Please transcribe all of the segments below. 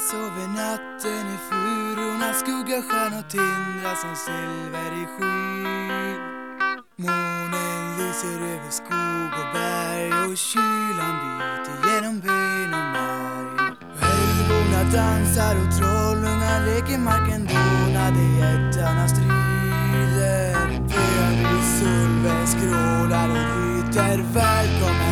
Sover natten i furornas skugga stjärnor och tindrar som silver i skyn. Månen lyser över skog och berg och kylan biter genom ben och märg. Älvorna dansar och trollungar leker marken donade jättarna strider. Ön i solven skrålar och ryter. Välkommen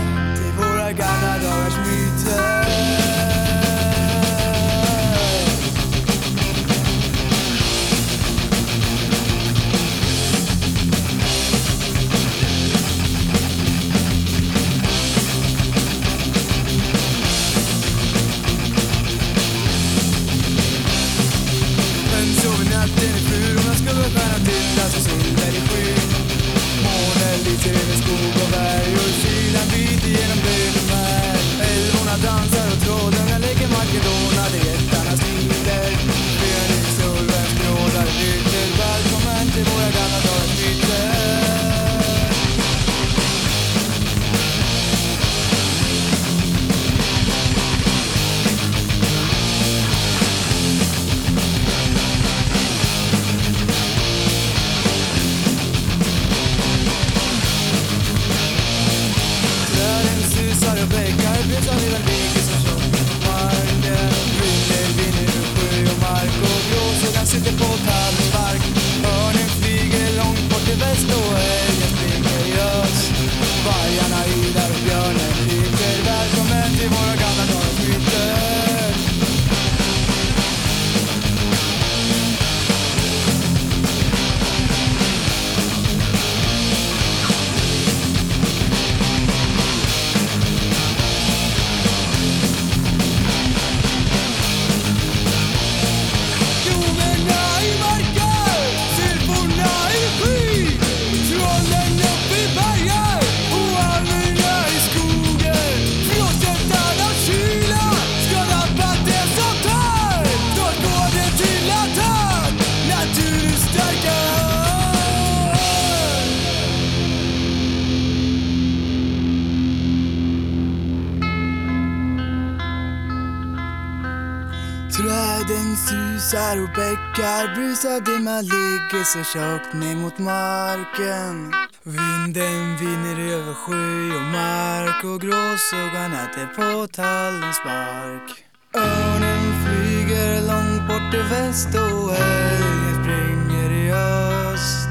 den susar och bäckar. Brusar dimma ligger så tjockt ner mot marken. Vinden viner över sjö och mark och gråsuggan äter på tallens bark Örnen flyger långt bort i väst och älgen springer i öst.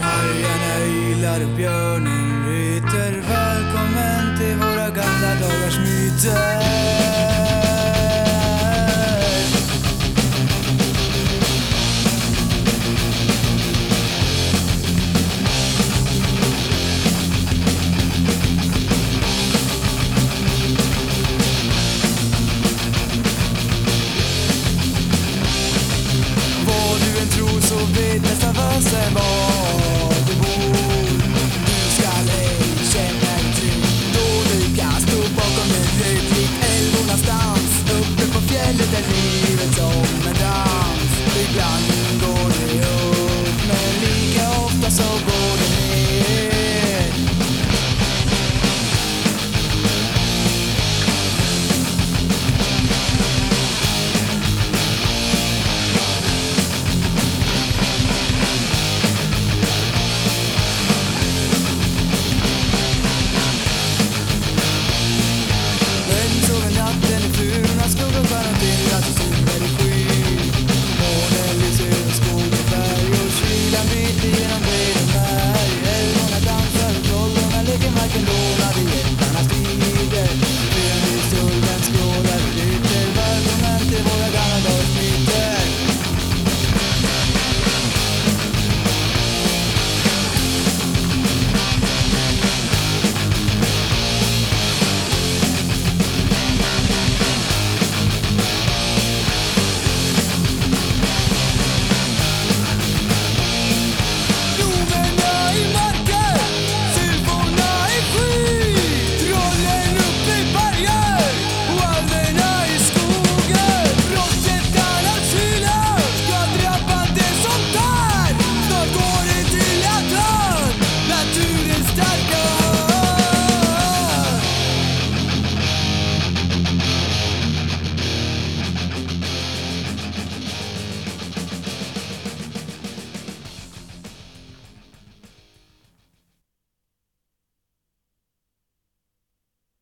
Vargarna ylar och björnen ryter. Välkommen till våra gamla dagars myter.